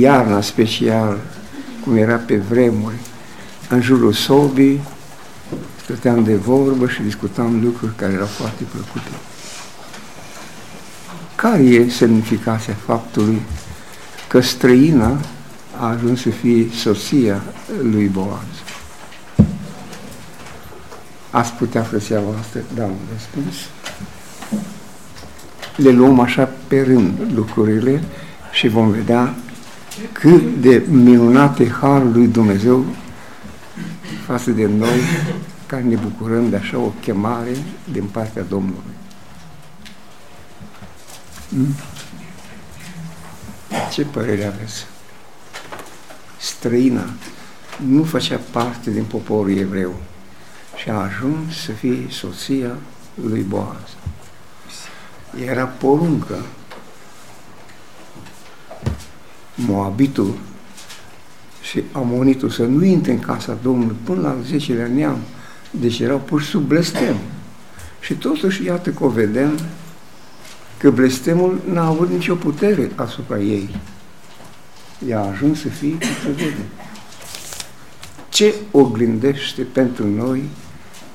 iarna special, cum era pe vremuri, în jurul sobii, stăteam de vorbă și discutam lucruri care erau foarte plăcute. Care e semnificația faptului că străina a ajuns să fie soția lui Boaz? Ați putea, frăția voastră, da un răspuns? Le luăm așa pe rând lucrurile și vom vedea cât de minunate harul lui Dumnezeu față de noi care ne bucurăm de așa o chemare din partea Domnului. Hmm? Ce părere aveți? Străina nu făcea parte din poporul evreu și a ajuns să fie soția lui Boaz. Era poruncă. Moabitul și amonitul să nu intre în casa Domnului până la 10 neam. Deci erau pur sub blestem. Și totuși, iată că o vedem că blestemul n-a avut nicio putere asupra ei. Ea a ajuns să fie vede. Ce oglindește pentru noi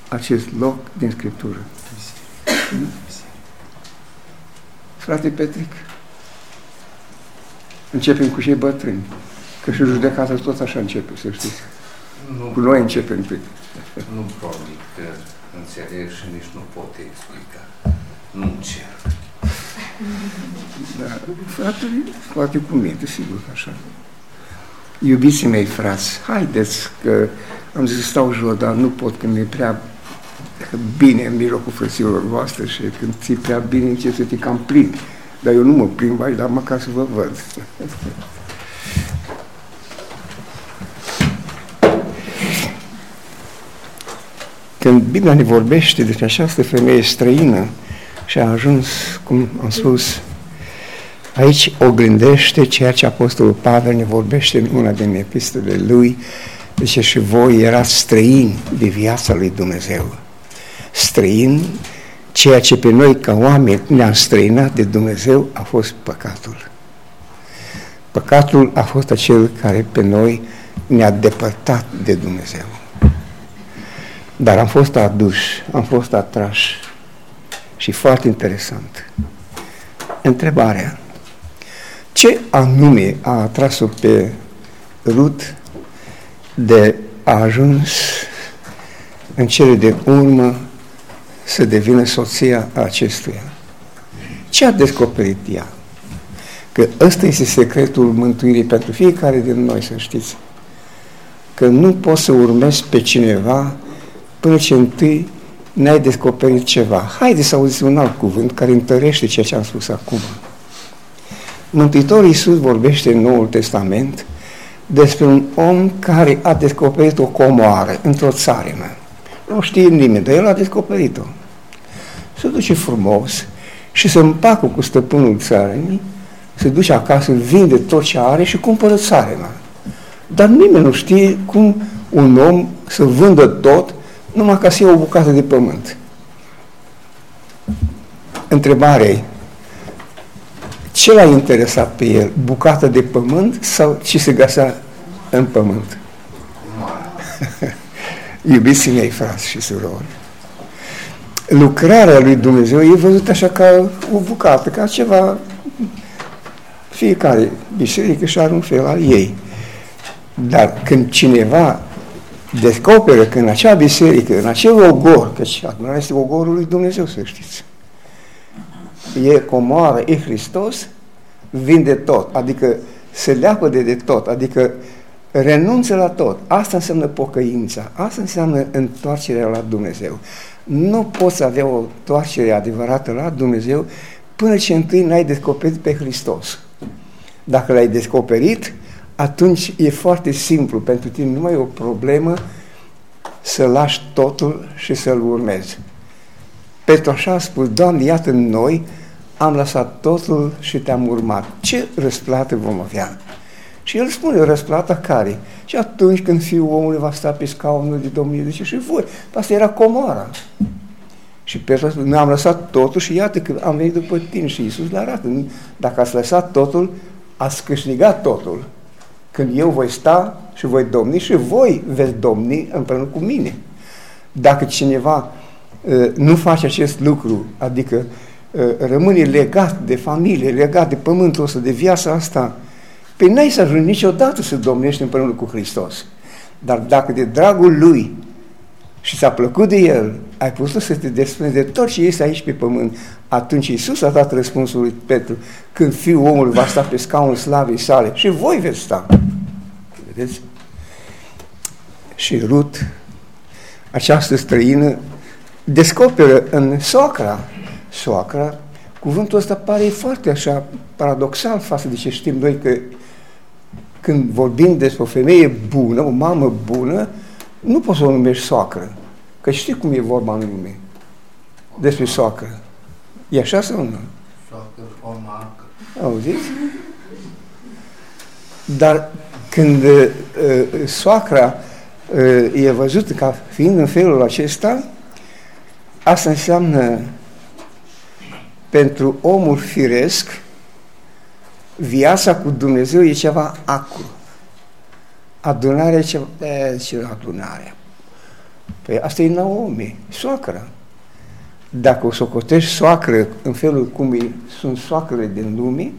acest loc din Scriptură? Frate Petric, începem cu cei bătrâni, că și judecata tot așa începe, să știți. Nu, cu noi începem întâi. Nu probabil că înțeleg și nici nu pot explica. Nu încerc. Da, fratele, poate cu minte, sigur că așa. Iubiții mei frați, haideți că am zis să stau jos, dar nu pot, când mi-e prea bine în mijlocul frăților voastre și când ți prea bine ce să te cam plin. Dar eu nu mă plimb aici, dar măcar să vă văd. Când Biblia ne vorbește despre această femeie străină și a ajuns, cum am spus, aici oglindește ceea ce Apostolul Pavel ne vorbește în una din epistolele lui, zice și voi erați străini de viața lui Dumnezeu. Străin, ceea ce pe noi ca oameni ne-a străinat de Dumnezeu a fost păcatul. Păcatul a fost acel care pe noi ne-a depărtat de Dumnezeu. Dar am fost aduși, am fost atrași și foarte interesant. Întrebarea. Ce anume a atras-o pe Rut de a ajuns în cele de urmă să devină soția acestuia? Ce a descoperit ea? Că ăsta este secretul mântuirii pentru fiecare din noi, să știți. Că nu poți să urmezi pe cineva până ce întâi n-ai descoperit ceva. Haide să auziți un alt cuvânt care întărește ceea ce am spus acum. Mântuitorul Iisus vorbește în Noul Testament despre un om care a descoperit o comoară într-o țarină. Nu știe nimeni, dar el a descoperit-o. Se duce frumos și se împacă cu stăpânul țării, se duce acasă, vinde tot ce are și cumpără țarina. Dar nimeni nu știe cum un om să vândă tot numai ca să ia o bucată de pământ. Întrebarea ce l-a interesat pe el? Bucată de pământ sau ce se găsea în pământ? Iubiții mei, frați și surori, lucrarea lui Dumnezeu e văzută așa ca o bucată, ca ceva, fiecare biserică și are un fel al ei. Dar când cineva descoperă că în acea biserică, în acel ogor, căci acum este ogorul lui Dumnezeu, să știți, e comoară, e Hristos, vinde tot, adică se leapă de, de tot, adică renunță la tot. Asta înseamnă pocăința, asta înseamnă întoarcerea la Dumnezeu. Nu poți avea o întoarcere adevărată la Dumnezeu până ce întâi n-ai descoperit pe Hristos. Dacă l-ai descoperit, atunci e foarte simplu pentru tine, nu mai e o problemă să lași totul și să-L urmezi. Petru așa a spus, Doamne, iată noi, am lăsat totul și te-am urmat. Ce răsplată vom avea? Și el spune, răsplata care? Și atunci când fiul omului va sta pe scaunul de domnie, zice, și voi. Asta era comoara. Și Petru a spus, ne-am lăsat totul și iată că am venit după tine și Iisus le arată. Dacă ați lăsat totul, ați câștigat totul când eu voi sta și voi domni și voi veți domni împreună cu mine. Dacă cineva uh, nu face acest lucru, adică uh, rămâne legat de familie, legat de pământul ăsta, de viața asta, pe păi n-ai să ajungi niciodată să domnești împreună cu Hristos. Dar dacă de dragul Lui și ți-a plăcut de El, ai putut să te desprinzi de tot ce este aici pe pământ, atunci Iisus a dat răspunsul lui Petru, când Fiul omului va sta pe scaunul slavei sale și voi veți sta. Vedeți? Și Rut, această străină, descoperă în soacra, soacra, cuvântul ăsta pare foarte așa paradoxal față de ce știm noi că când vorbim despre o femeie bună, o mamă bună, nu poți să o numești soacră. Că știi cum e vorba în lume despre soacră. E așa sau nu? Soacră o marcă. Auziți? Dar când uh, soacra uh, e văzută ca fiind în felul acesta, asta înseamnă pentru omul firesc viața cu Dumnezeu e ceva acru. Adunarea e ceva, e, ce adunare. Păi asta e Naomi, soacra. Dacă o socotești soacră în felul cum e, sunt soacrele din lume,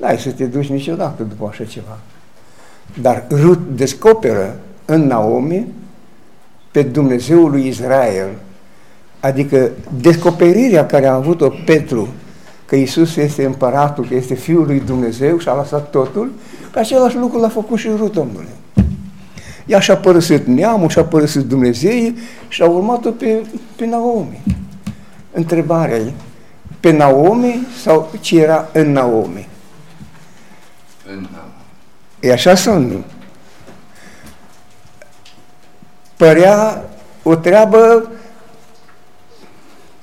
n-ai să te duci niciodată după așa ceva. Dar Rut descoperă în Naomi pe Dumnezeul lui Israel, adică descoperirea care a avut-o Petru că Isus este împăratul, că este Fiul lui Dumnezeu și a lăsat totul, pe același lucru l-a făcut și Rut, domnule. Ea și-a părăsit neamul, și-a părăsit Dumnezeu și a urmat-o pe, pe Naomi. Întrebarea e, pe Naomi sau ce era în Naomi? În Naomi. E așa sau nu? Părea o treabă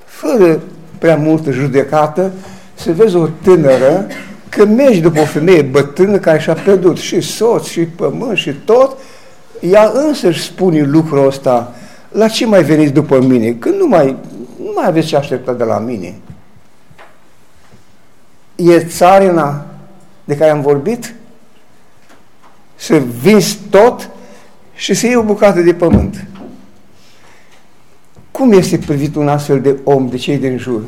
fără prea multă judecată, să vezi o tânără că mergi după o femeie bătrână care și-a pierdut și soț, și pământ, și tot, ea însă își spune lucrul ăsta, la ce mai veniți după mine? Când nu mai, nu mai aveți ce aștepta de la mine. E țarina de care am vorbit? Să vinzi tot și să iei o bucată de pământ. Cum este privit un astfel de om de cei din jur?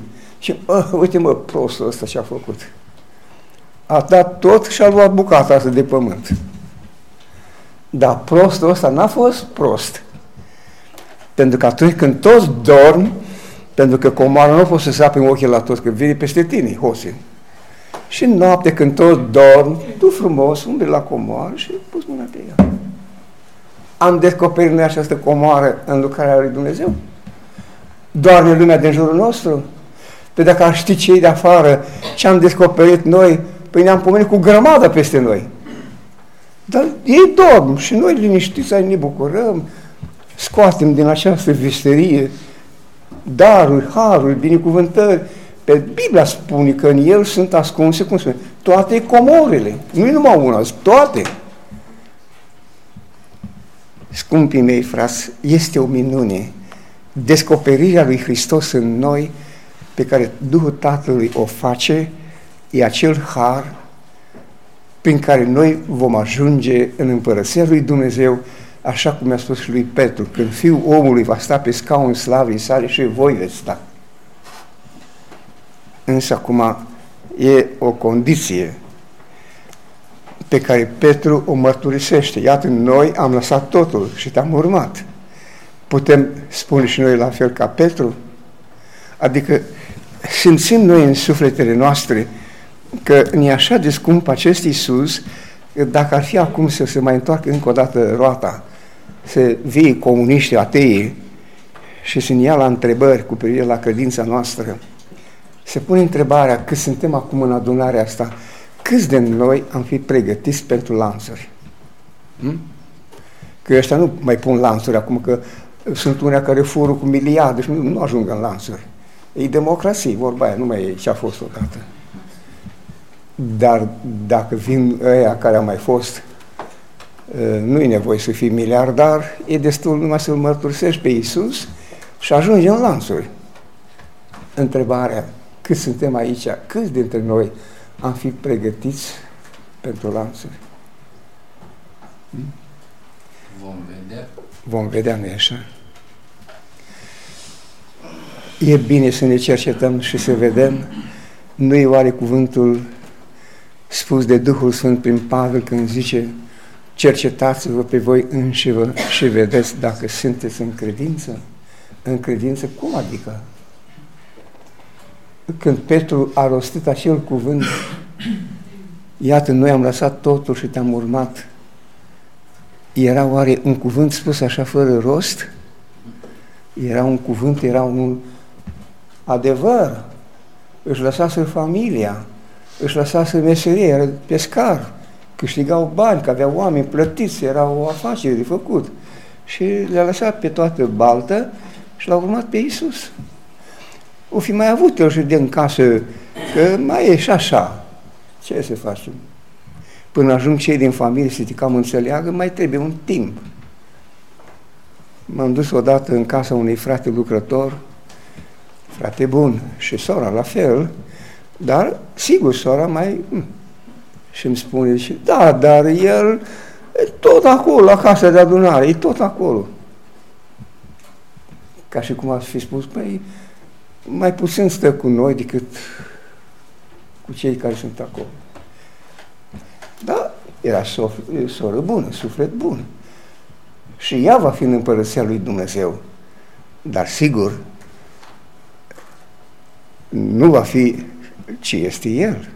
Și, mă, uite mă, prostul ăsta ce a făcut. A dat tot și a luat bucata asta de pământ. Dar prostul ăsta n-a fost prost. Pentru că atunci când toți dorm, pentru că comoara nu poate să sape în ochii la toți, că vine peste tine, hosin. Și noapte când toți dorm, tu frumos, umbli la comoară și pus mâna pe ea. Am descoperit noi această comoară în lucrarea lui Dumnezeu? Doarme lumea din jurul nostru? Pe dacă ar ști cei de afară ce am descoperit noi, păi ne-am pomenit cu grămadă peste noi. Dar ei dorm și noi liniștiți ai ne bucurăm, scoatem din această visterie daruri, haruri, binecuvântări. Pe Biblia spune că în el sunt ascunse, cum spune, toate comorile. Nu e numai una, toate. Scumpii mei, frați, este o minune. Descoperirea lui Hristos în noi pe care Duhul Tatălui o face e acel har prin care noi vom ajunge în împărăția lui Dumnezeu, așa cum mi-a spus și lui Petru, când Fiul omului va sta pe scaun slavii sale și voi veți sta. Însă acum e o condiție pe care Petru o mărturisește. Iată, noi am lăsat totul și te-am urmat. Putem spune și noi la fel ca Petru? Adică simțim noi în sufletele noastre că ne așa de scump acest Iisus, că dacă ar fi acum să se mai întoarcă încă o dată roata, să vie comuniști atei și să ne ia la întrebări cu privire la credința noastră, se pune întrebarea cât suntem acum în adunarea asta, câți de noi am fi pregătiți pentru lanțuri? Hm? Că ăștia nu mai pun lanțuri acum, că sunt unii care fură cu miliarde și nu, nu ajung în lanțuri. E democrație, vorba aia, nu mai e ce a fost odată. Dar dacă vin ăia care au mai fost, ă, nu e nevoie să fii miliardar, e destul numai să-L mărturisești pe Iisus și ajungi în lanțuri. Întrebarea, cât suntem aici, câți dintre noi am fi pregătiți pentru lanțuri. Vom vedea. Vom vedea, nu așa? E bine să ne cercetăm și să vedem. Nu e oare cuvântul spus de Duhul Sfânt prin Pavel când zice cercetați-vă pe voi înșivă și vedeți dacă sunteți în credință? În credință? Cum adică? Când Petru a rostit acel cuvânt, iată, noi am lăsat totul și te-am urmat, era oare un cuvânt spus așa fără rost? Era un cuvânt, era un adevăr. Își lăsase familia, își lăsase meserie, era pescar, câștigau bani, că aveau oameni plătiți, era o afacere de făcut. Și le-a lăsat pe toată baltă și l-a urmat pe Iisus. O fi mai avut el și de în casă, că mai e și așa. Ce să facem? Până ajung cei din familie să te cam înțeleagă, mai trebuie un timp. M-am dus odată în casa unui frate lucrător, frate bun, și sora la fel, dar, sigur, sora mai... Hm, și îmi spune, și, da, dar el e tot acolo, la casa de adunare, e tot acolo. Ca și cum ați fi spus, păi, mai puțin stă cu noi decât cu cei care sunt acolo. Da, era soră bună, suflet bun. Și ea va fi în împărăția lui Dumnezeu. Dar sigur, nu va fi ce este El.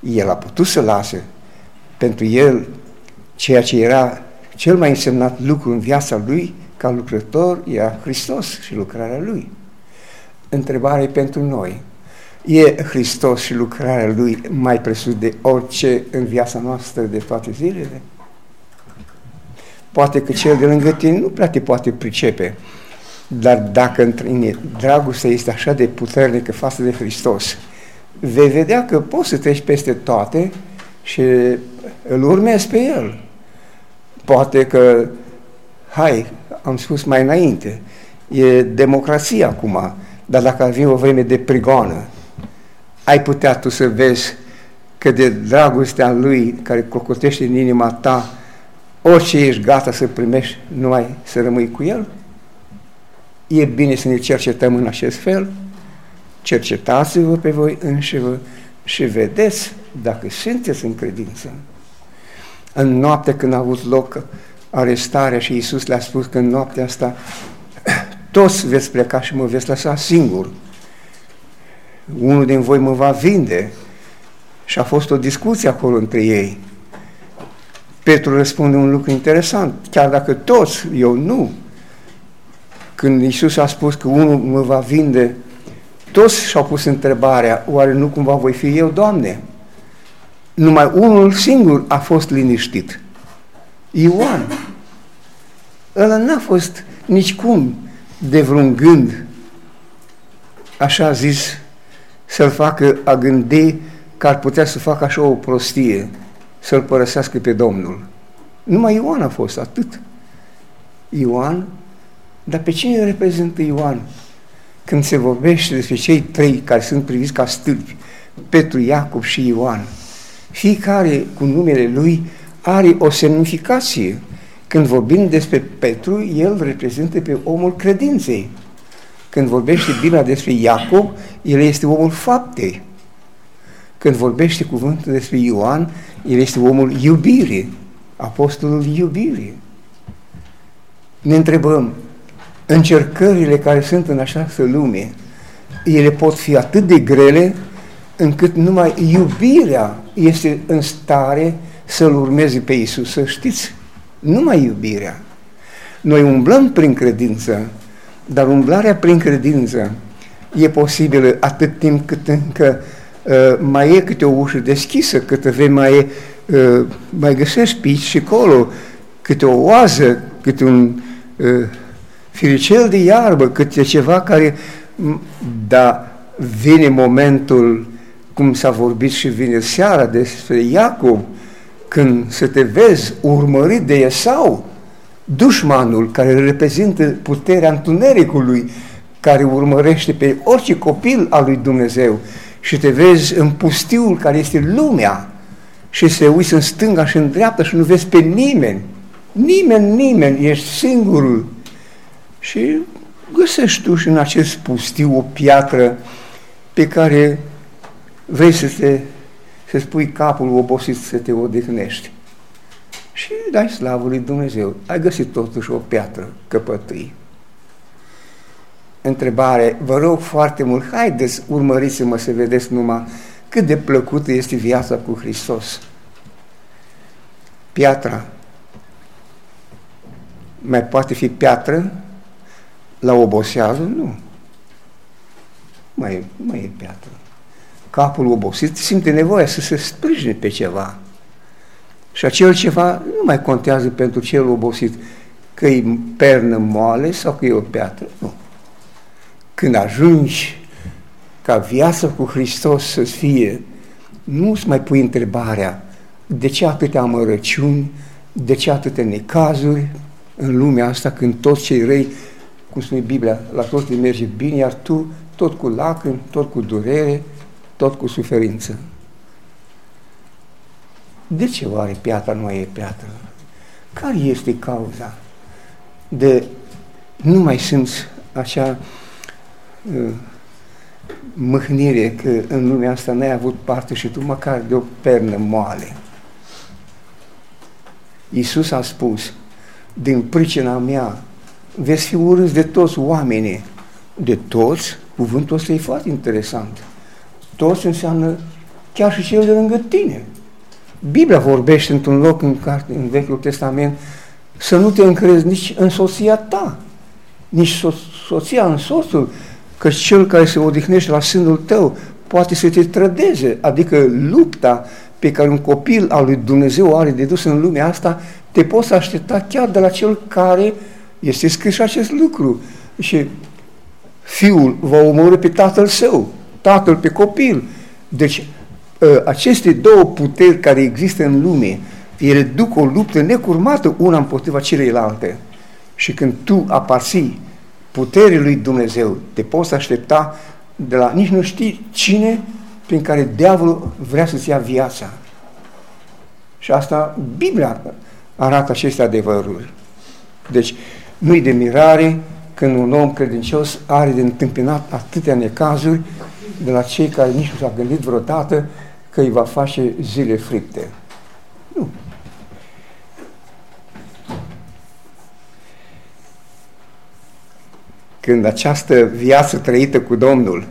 El a putut să lase pentru El ceea ce era cel mai însemnat lucru în viața Lui ca lucrător era Hristos și lucrarea Lui. Întrebarea pentru noi. E Hristos și lucrarea Lui mai presus de orice în viața noastră de toate zilele? Poate că cel de lângă tine nu prea te poate pricepe, dar dacă în tine dragostea este așa de puternică față de Hristos, vei vedea că poți să treci peste toate și îl urmezi pe El. Poate că, hai, am spus mai înainte, e democrație acum, dar dacă ar fi o vreme de prigoană, ai putea tu să vezi că de dragostea Lui care cocotește în inima ta, orice ești gata să primești, numai să rămâi cu El? E bine să ne cercetăm în acest fel? Cercetați-vă pe voi înșivă și vedeți dacă sunteți în credință. În noaptea când a avut loc arestarea și Iisus le-a spus că în noaptea asta toți veți pleca și mă veți lăsa singur. Unul din voi mă va vinde. Și a fost o discuție acolo între ei. Petru răspunde un lucru interesant. Chiar dacă toți, eu nu. Când Iisus a spus că unul mă va vinde, toți și-au pus întrebarea, oare nu cumva voi fi eu, Doamne? Numai unul singur a fost liniștit. Ioan. Ăla n-a fost nicicum de vreun gând, așa zis, să-l facă a gândi că ar putea să facă așa o prostie, să-l părăsească pe Domnul. Numai Ioan a fost atât. Ioan, dar pe cine reprezintă Ioan? Când se vorbește despre cei trei care sunt priviți ca stâlpi, Petru, Iacob și Ioan, fiecare cu numele lui are o semnificație. Când vorbim despre Petru, el reprezintă pe omul credinței. Când vorbește Biblia despre Iacob, el este omul faptei. Când vorbește cuvântul despre Ioan, el este omul iubirii, apostolul iubirii. Ne întrebăm, încercările care sunt în această lume, ele pot fi atât de grele încât numai iubirea este în stare să-L urmeze pe Isus. Să știți, numai iubirea. Noi umblăm prin credință, dar umblarea prin credință e posibilă atât timp cât încă uh, mai e câte o ușă deschisă, cât vei mai, uh, mai găsești pe aici și acolo, câte o oază, câte un uh, firicel de iarbă, câte ceva care, da, vine momentul, cum s-a vorbit și vine seara despre Iacob, când să te vezi urmărit de Esau, dușmanul care reprezintă puterea întunericului, care urmărește pe orice copil al lui Dumnezeu și te vezi în pustiul care este lumea și se uiți în stânga și în dreapta și nu vezi pe nimeni. Nimeni, nimeni, ești singurul. Și găsești tu și în acest pustiu o piatră pe care vrei să te să spui capul obosit să te odihnești. Și dai slavă lui Dumnezeu. Ai găsit totuși o piatră căpătâi. Întrebare, vă rog foarte mult, haideți, urmăriți-mă să vedeți numai cât de plăcută este viața cu Hristos. Piatra mai poate fi piatră la oboseală? Nu. Mai, mai e piatră. Capul obosit simte nevoia să se sprijine pe ceva. Și acel ceva nu mai contează pentru cel obosit că e pernă moale sau că e o piatră. Nu. Când ajungi ca viața cu Hristos să fie, nu-ți mai pui întrebarea de ce atâtea amărăciuni, de ce atâtea necazuri în lumea asta când toți cei răi, cum spune Biblia, la toți le merge bine, iar tu tot cu lacrimi, tot cu durere, tot cu suferință. De ce oare piatra nu mai e piatră? Care este cauza de nu mai simți acea uh, mâhnire că în lumea asta n-ai avut parte și tu măcar de o pernă moale. Iisus a spus, din pricina mea veți fi urâți de toți oamenii. De toți, cuvântul ăsta e foarte interesant. Toți înseamnă chiar și cel de lângă tine. Biblia vorbește într-un loc în, carte, în Vechiul Testament să nu te încrezi nici în soția ta, nici so- soția în soțul, că cel care se odihnește la sânul tău poate să te trădeze, adică lupta pe care un copil al lui Dumnezeu are de dus în lumea asta, te poți aștepta chiar de la cel care este scris acest lucru. Și fiul va omorâ pe tatăl său, tatăl pe copil. Deci ă, aceste două puteri care există în lume, ele duc o luptă necurmată una împotriva celeilalte. Și când tu aparții puterii lui Dumnezeu, te poți aștepta de la nici nu știi cine prin care diavolul vrea să-ți ia viața. Și asta Biblia arată aceste adevăruri. Deci, nu-i de mirare când un om credincios are de întâmpinat atâtea necazuri de la cei care nici nu s-au gândit vreodată că îi va face zile fripte. Nu. Când această viață trăită cu Domnul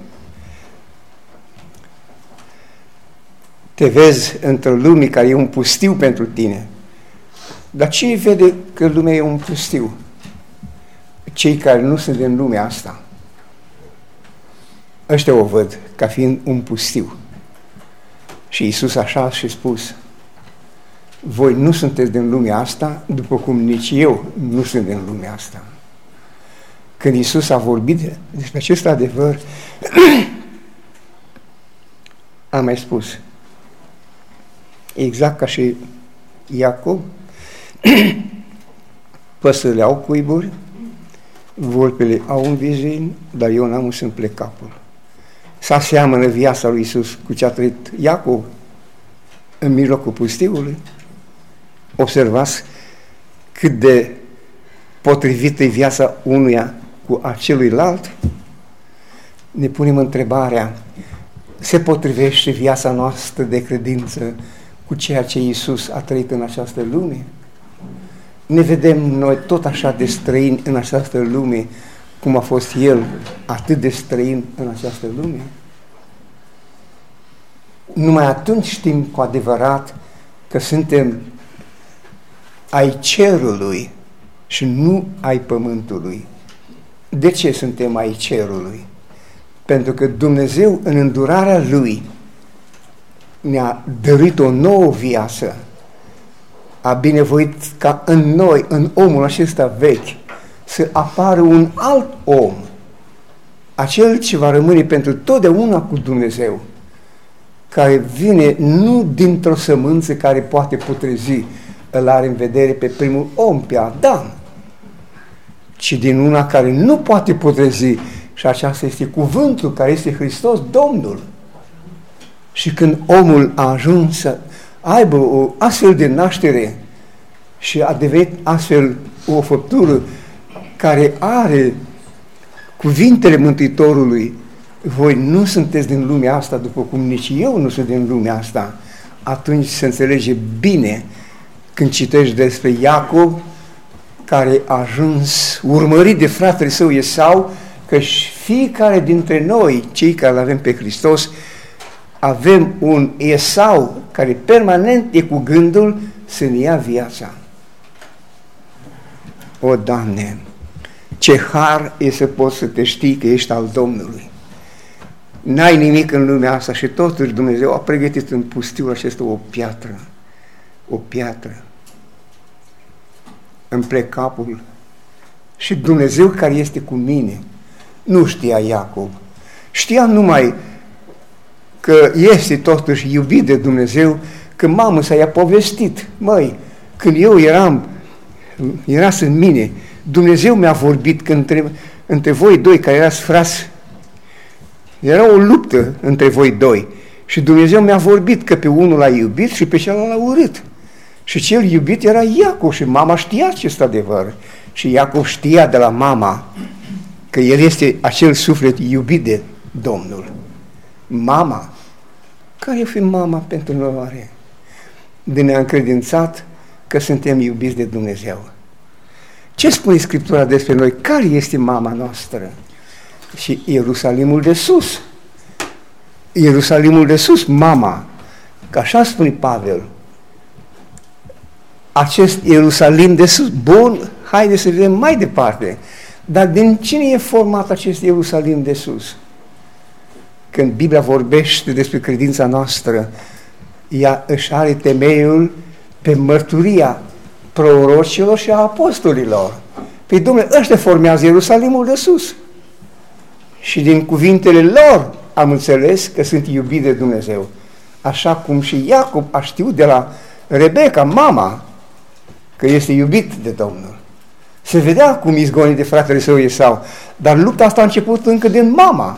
te vezi într-o lume care e un pustiu pentru tine. Dar cine vede că lumea e un pustiu? Cei care nu sunt din lumea asta. Ăștia o văd ca fiind un pustiu. Și Isus așa și spus, voi nu sunteți din lumea asta, după cum nici eu nu sunt din lumea asta. Când Isus a vorbit despre acest adevăr, a mai spus, exact ca și Iacob, păsările au cuiburi, vulpele au un vizin, dar eu n-am să plec capul. Să aseamănă viața lui Isus cu ce a trăit Iacob în mijlocul pustiului. Observați cât de potrivită e viața unuia cu aceluilalt. Ne punem întrebarea, se potrivește viața noastră de credință cu ceea ce Iisus a trăit în această lume? Ne vedem noi tot așa de străini în această lume cum a fost El atât de străin în această lume? Numai atunci știm cu adevărat că suntem ai cerului și nu ai pământului. De ce suntem ai cerului? Pentru că Dumnezeu în îndurarea Lui ne-a dăruit o nouă viață, a binevoit ca în noi, în omul acesta vechi, să apară un alt om, acel ce va rămâne pentru totdeauna cu Dumnezeu, care vine nu dintr-o sămânță care poate putrezi, îl are în vedere pe primul om, pe Adam, ci din una care nu poate putrezi și aceasta este cuvântul care este Hristos Domnul. Și când omul a ajuns să aibă o astfel de naștere și a devenit astfel o făptură care are cuvintele Mântuitorului, voi nu sunteți din lumea asta, după cum nici eu nu sunt din lumea asta, atunci se înțelege bine când citești despre Iacob, care a ajuns urmărit de fratele său Esau, că fiecare dintre noi, cei care îl avem pe Hristos, avem un Esau care permanent e cu gândul să ne ia viața. O, Doamne, ce har e să poți să te știi că ești al Domnului. N-ai nimic în lumea asta și totuși Dumnezeu a pregătit în pustiul acesta o piatră, o piatră, în plecapul și Dumnezeu care este cu mine, nu știa Iacob, știa numai că este totuși iubit de Dumnezeu, că mamă s-a povestit, măi, când eu eram, era în mine, Dumnezeu mi-a vorbit că între, între voi doi care erați frați, era o luptă între voi doi și Dumnezeu mi-a vorbit că pe unul l-a iubit și pe celălalt l-a urât. Și cel iubit era Iacov și mama știa acest adevăr. Și Iacov știa de la mama că el este acel suflet iubit de Domnul. Mama, care fi mama pentru noi? De ne-a încredințat că suntem iubiți de Dumnezeu. Ce spune Scriptura despre noi? Care este mama noastră? Și Ierusalimul de sus. Ierusalimul de sus, mama. Că așa spune Pavel. Acest Ierusalim de sus, bun, haide să vedem mai departe. Dar din cine e format acest Ierusalim de sus? Când Biblia vorbește despre credința noastră, ea își are temeiul pe mărturia prorocilor și a apostolilor. Păi, domnule, ăștia formează Ierusalimul de sus. Și din cuvintele lor am înțeles că sunt iubiți de Dumnezeu. Așa cum și Iacob a știut de la Rebecca, mama, că este iubit de Domnul. Se vedea cum izgonii de fratele său Esau, dar lupta asta a început încă din mama.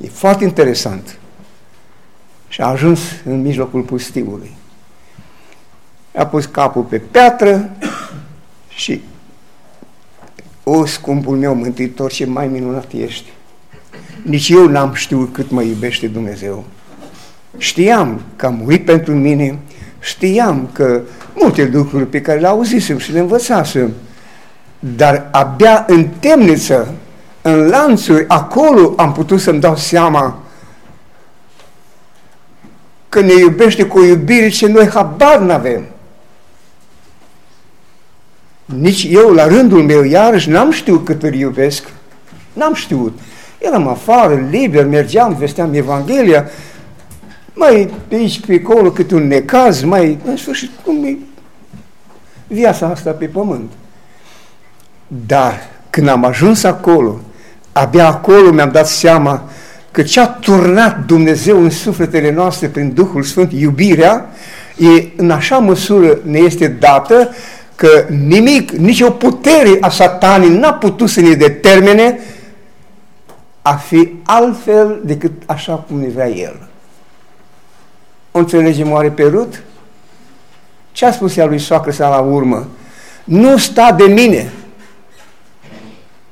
E foarte interesant. Și a ajuns în mijlocul pustiului a pus capul pe piatră și o, scumpul meu mântuitor, ce mai minunat ești. Nici eu n-am știut cât mă iubește Dumnezeu. Știam că a murit pentru mine, știam că multe lucruri pe care le auzisem și le învățasem, dar abia în temniță, în lanțuri, acolo am putut să-mi dau seama că ne iubește cu o iubire ce noi habar n-avem. Nici eu, la rândul meu, iarăși n-am știut cât îl iubesc. N-am știut. Eram afară, liber, mergeam, vesteam Evanghelia, mai pe aici, pe acolo, cât un necaz, mai, în sfârșit, cum e viața asta pe pământ. Dar când am ajuns acolo, abia acolo mi-am dat seama că ce a turnat Dumnezeu în sufletele noastre prin Duhul Sfânt, iubirea, e în așa măsură ne este dată că nimic, nici o putere a satanii n-a putut să ne determine a fi altfel decât așa cum ne vrea El. O înțelegem oare pe Rut? Ce a spus ea lui soacră sa la urmă? Nu sta de mine.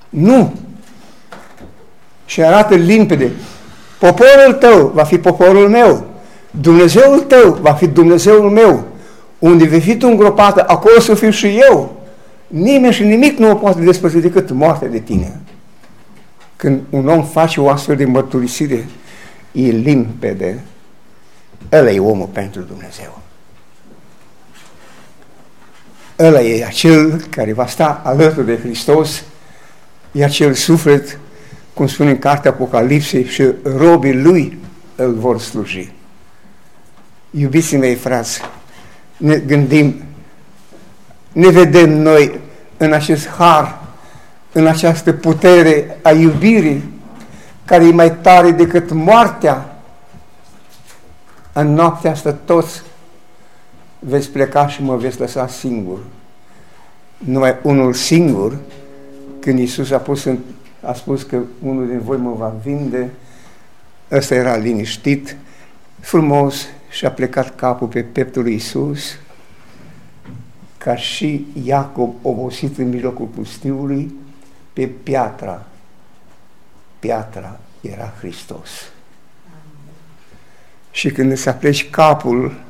Nu. Și arată limpede. Poporul tău va fi poporul meu. Dumnezeul tău va fi Dumnezeul meu. Unde vei fi tu îngropată, acolo să fiu și eu. Nimeni și nimic nu o poate despărți decât moartea de tine. Când un om face o astfel de mărturisire, e limpede. Ăla e omul pentru Dumnezeu. Ăla e acel care va sta alături de Hristos, e acel suflet, cum spune în cartea Apocalipsei, și robii lui îl vor sluji. Iubiții mei, frați, ne gândim, ne vedem noi în acest har, în această putere a iubirii, care e mai tare decât moartea. În noaptea asta toți veți pleca și mă veți lăsa singur. Numai unul singur, când Iisus a, pus în, a spus că unul din voi mă va vinde, ăsta era liniștit, frumos, și a plecat capul pe peptul lui Isus, ca și Iacob obosit în mijlocul pustiului, pe piatra. Piatra era Hristos. Și când îți apleci capul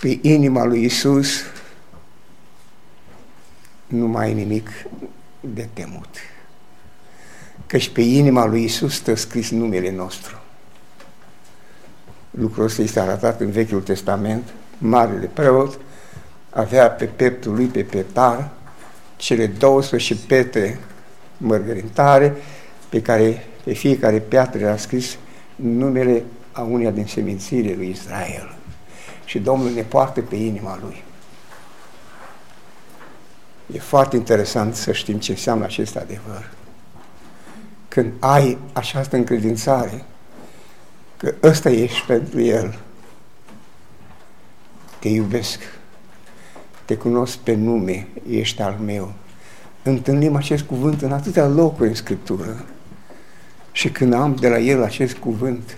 pe inima lui Isus, nu mai ai nimic de temut. Căci pe inima lui Isus stă scris numele nostru. Lucrul ăsta este arătat în Vechiul Testament. Marele preot avea pe peptul lui, pe petar, cele 12 pete mărgărintare pe care pe fiecare piatră era scris numele a uneia din semințiile lui Israel. Și Domnul ne poartă pe inima lui. E foarte interesant să știm ce înseamnă acest adevăr. Când ai această încredințare că ăsta ești pentru El, te iubesc, te cunosc pe nume, ești al meu. Întâlnim acest cuvânt în atâtea locuri în Scriptură. Și când am de la El acest cuvânt,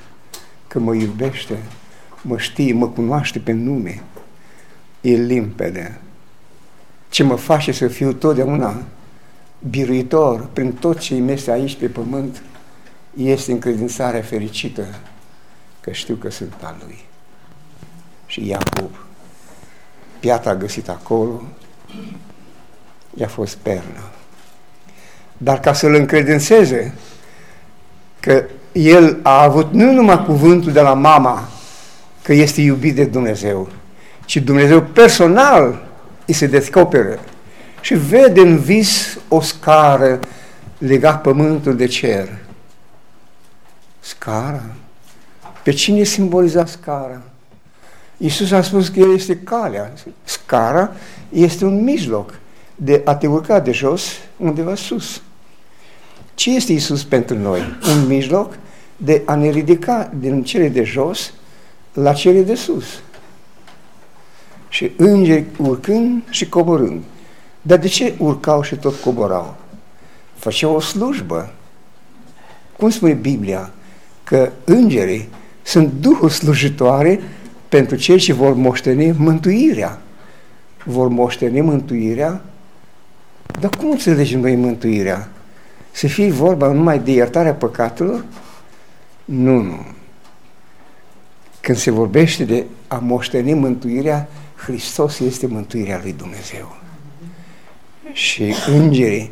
că mă iubește, mă știe, mă cunoaște pe nume, e limpede. Ce mă face să fiu totdeauna biruitor prin tot ce este aici pe pământ, este încredințarea fericită că știu că sunt al lui. Și Iacob, piatra găsit acolo, i-a fost pernă. Dar ca să-l încredințeze că el a avut nu numai cuvântul de la mama că este iubit de Dumnezeu, ci Dumnezeu personal îi se descoperă și vede în vis o scară legat pământul de cer. Scara? Pe cine simboliza scara? Iisus a spus că El este calea. Scara este un mijloc de a te urca de jos undeva sus. Ce este Iisus pentru noi? Un mijloc de a ne ridica din cele de jos la cele de sus. Și îngeri urcând și coborând. Dar de ce urcau și tot coborau? Făceau o slujbă. Cum spune Biblia? Că îngerii sunt duhuri slujitoare pentru cei ce vor moșteni mântuirea. Vor moșteni mântuirea? Dar cum înțelegem noi mântuirea? Să fie vorba numai de iertarea păcatelor? Nu, nu. Când se vorbește de a moșteni mântuirea, Hristos este mântuirea lui Dumnezeu. Și îngerii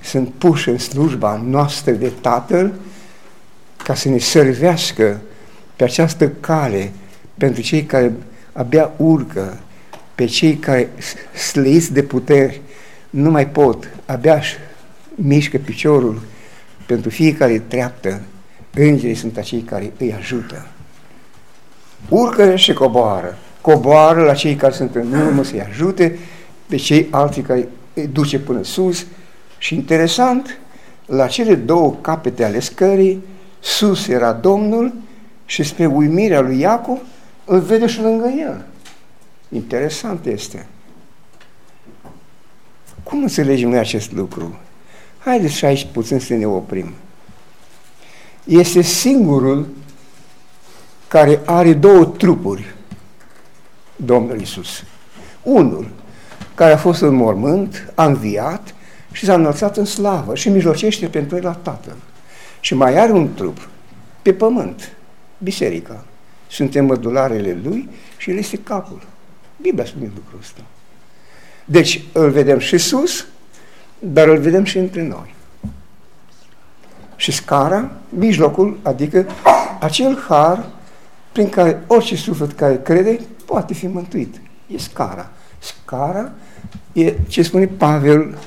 sunt puși în slujba noastră de Tatăl ca să ne servească pe această cale pentru cei care abia urcă, pe cei care slăiți de puteri nu mai pot, abia mișcă piciorul pentru fiecare treaptă, îngerii sunt acei care îi ajută. Urcă și coboară. Coboară la cei care sunt în urmă să-i ajute, pe cei alții care îi duce până sus și interesant, la cele două capete ale scării, sus era Domnul și spre uimirea lui Iacov îl vede și lângă el. Interesant este. Cum înțelegem noi acest lucru? Haideți și aici puțin să ne oprim. Este singurul care are două trupuri, Domnul Isus. Unul care a fost în mormânt, a înviat și s-a înălțat în slavă și mijlocește pentru el la Tatăl. Și mai are un trup pe pământ, biserica. Suntem mădularele lui și el este capul. Biblia spune lucrul ăsta. Deci îl vedem și sus, dar îl vedem și între noi. Și scara, mijlocul, adică acel har prin care orice suflet care crede poate fi mântuit. E scara. Scara e ce spune Pavel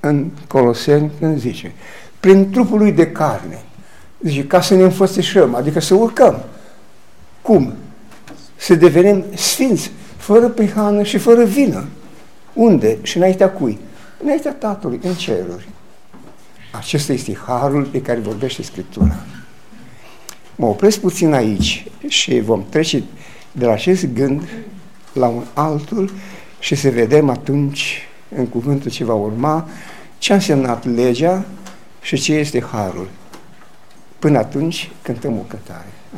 în Coloseni când zice, prin trupul lui de carne. Zice, ca să ne înfățișăm, adică să urcăm. Cum? Să devenim sfinți, fără prihană și fără vină. Unde? Și înaintea cui? Înaintea Tatălui, în ceruri. Acesta este harul de care vorbește Scriptura. Mă opresc puțin aici și vom trece de la acest gând la un altul și să vedem atunci, în cuvântul ce va urma, ce a însemnat legea și ce este harul. Până atunci cântăm o cântare.